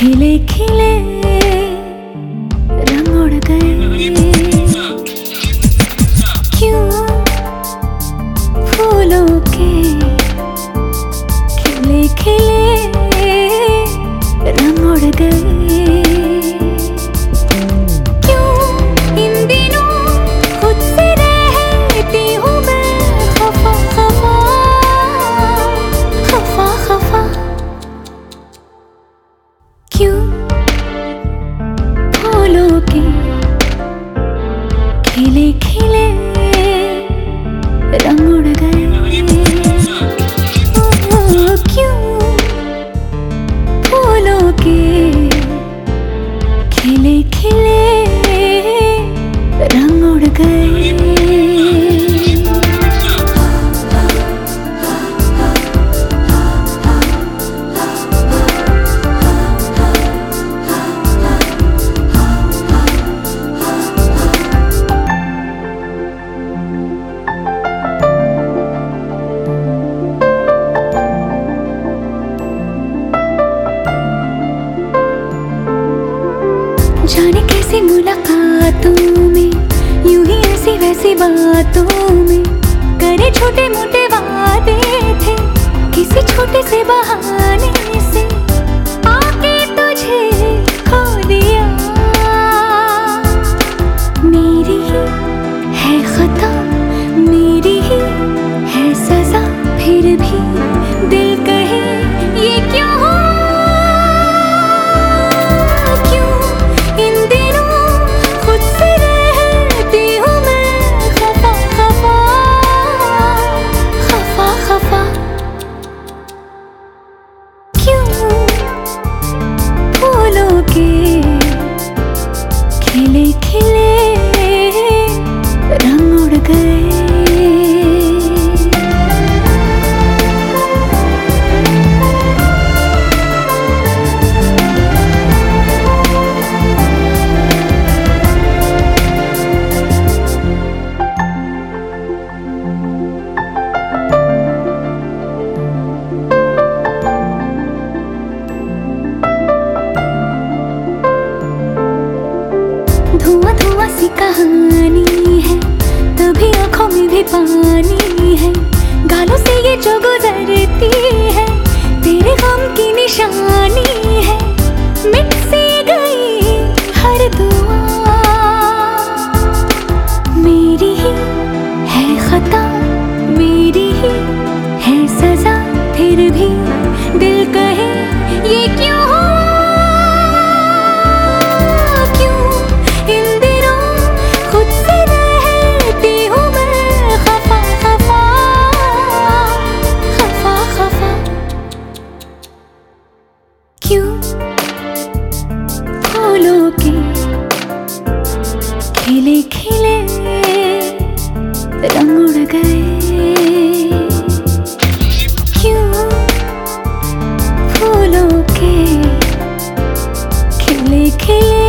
खिले खिले मुलाकातों में, यूँ ही ऐसी वैसी बातों में। करे छोटे मोटे वादे थे, किसी छोटे से बहाने से। आके तुझे खो दिया। मेरी ही है खता, मेरी ही है सजा, फिर भी कहानी है, तभी आँखों में भी पानी है। गालों से ये जो गुजरती है, तेरे गम की निशानी है। मिट सी गई हर दुआ, मेरी ही है खता, मेरी ही है सजा, फिर भी दिल कहे, ये क्यों खिले खिले रंग उड़ गए क्यों? फूलों के खिले खिले